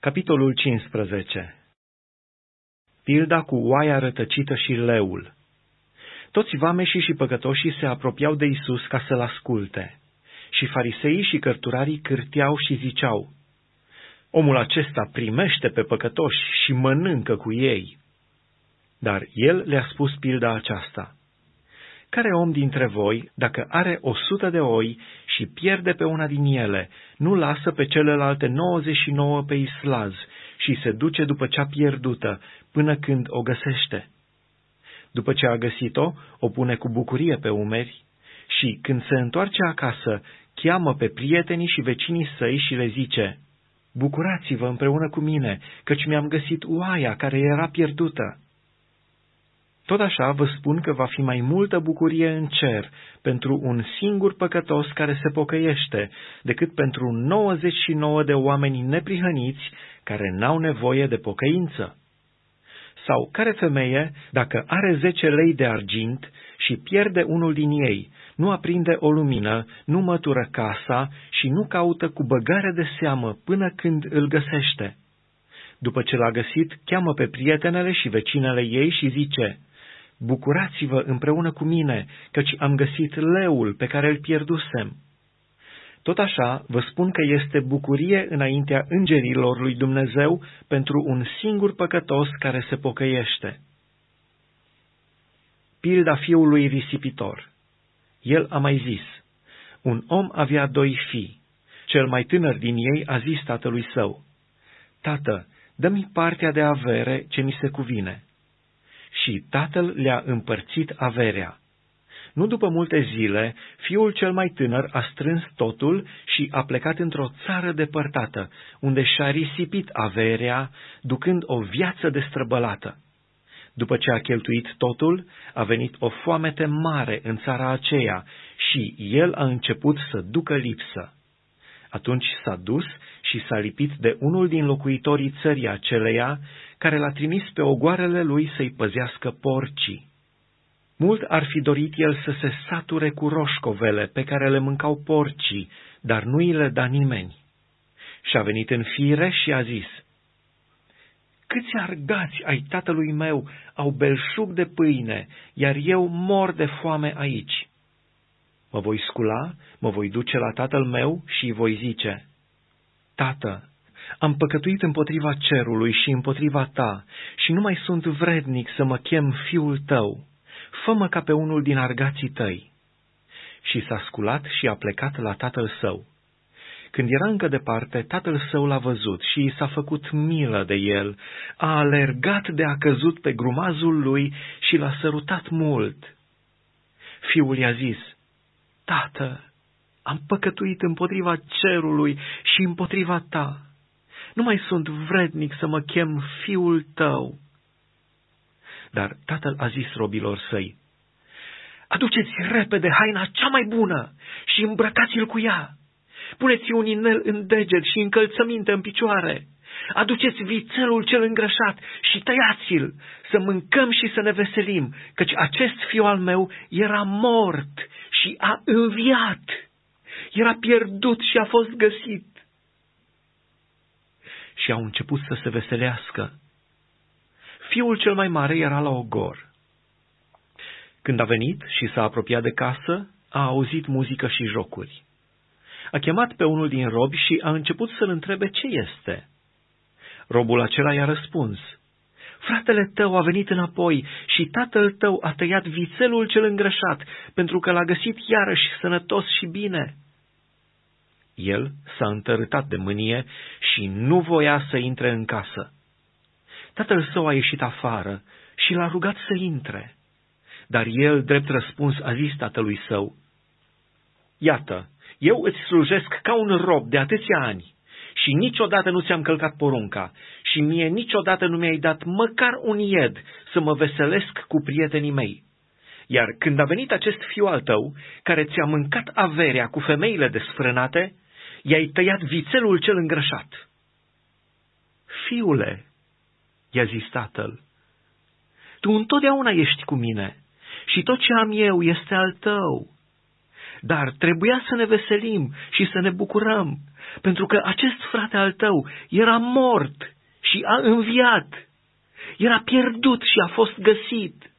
Capitolul 15 Pilda cu oaia rătăcită și leul Toți vameșii și păcătoșii se apropiau de Isus ca să-l asculte. Și fariseii și cărturarii cârteau și ziceau, Omul acesta primește pe păcătoși și mănâncă cu ei. Dar el le-a spus pilda aceasta. Care om dintre voi, dacă are o sută de oi și pierde pe una din ele, nu lasă pe celelalte 99 pe islaz și se duce după cea pierdută până când o găsește? După ce a găsit-o, o pune cu bucurie pe umeri și, când se întoarce acasă, cheamă pe prietenii și vecinii săi și le zice, Bucurați-vă împreună cu mine, căci mi-am găsit oaia care era pierdută. Tot așa vă spun că va fi mai multă bucurie în cer pentru un singur păcătos care se pocăiește, decât pentru 99 de oameni neprihăniți care n-au nevoie de pocăință. Sau care femeie, dacă are zece lei de argint și pierde unul din ei, nu aprinde o lumină, nu mătură casa și nu caută cu băgare de seamă până când îl găsește. După ce l-a găsit, cheamă pe prietenele și vecinele ei și zice, Bucurați-vă împreună cu mine, căci am găsit leul pe care îl pierdusem. Tot așa, vă spun că este bucurie înaintea îngerilor lui Dumnezeu pentru un singur păcătos care se pocăiește. Pilda fiului risipitor El a mai zis, un om avea doi fii. Cel mai tânăr din ei a zis tatălui său, Tată, dă-mi partea de avere ce mi se cuvine și tatăl le-a împărțit averea. Nu după multe zile, fiul cel mai tânăr a strâns totul și a plecat într-o țară depărtată, unde și-a risipit averea, ducând o viață destrăbălată. După ce a cheltuit totul, a venit o foamete mare în țara aceea și el a început să ducă lipsă. Atunci s-a dus și s-a lipit de unul din locuitorii țării aceleia, care l-a trimis pe ogoarele lui să-i păzească porcii. Mult ar fi dorit el să se sature cu roșcovele pe care le mâncau porcii, dar nu îi le da nimeni. Și a venit în fire și a zis, Câți argați ai tatălui meu au belșug de pâine, iar eu mor de foame aici. Mă voi scula, mă voi duce la tatăl meu și îi voi zice, Tată, am păcătuit împotriva cerului și împotriva ta și nu mai sunt vrednic să mă chem fiul tău. Fă-mă ca pe unul din argații tăi. Și s-a sculat și a plecat la tatăl său. Când era încă departe, tatăl său l-a văzut și i s-a făcut milă de el, a alergat de a căzut pe grumazul lui și l-a sărutat mult. Fiul i-a zis, Tată, am păcătuit împotriva cerului și împotriva ta. Nu mai sunt vrednic să mă chem fiul tău. Dar tatăl a zis robilor săi, Aduceți repede haina cea mai bună și îmbrăcați-l cu ea. Puneți un inel în deget și încălțăminte în picioare. Aduceți vițelul cel îngrășat și tăiați-l, să mâncăm și să ne veselim, căci acest fiu al meu era mort și a înviat. Era pierdut și a fost găsit. Și au început să se veselească. Fiul cel mai mare era la ogor. Când a venit și s-a apropiat de casă, a auzit muzică și jocuri. A chemat pe unul din robi și a început să-l întrebe ce este. Robul acela i-a răspuns, Fratele tău a venit înapoi și tatăl tău a tăiat vițelul cel îngrășat, pentru că l-a găsit iarăși sănătos și bine. El s-a întărâtat de mânie și nu voia să intre în casă. Tatăl său a ieșit afară și l-a rugat să intre. Dar el, drept răspuns, a zis tatălui său, Iată, eu îți slujesc ca un rob de atâția ani și niciodată nu ți-am călcat porunca și mie niciodată nu mi-ai dat măcar un ied să mă veselesc cu prietenii mei. Iar când a venit acest fiu al tău, care ți-a mâncat averea cu femeile desfrânate, i-ai tăiat vițelul cel îngrășat. Fiule, i-a zis tatăl, tu întotdeauna ești cu mine și tot ce am eu este al tău. dar trebuia să ne veselim și să ne bucurăm, pentru că acest frate al tău era mort și a înviat, era pierdut și a fost găsit.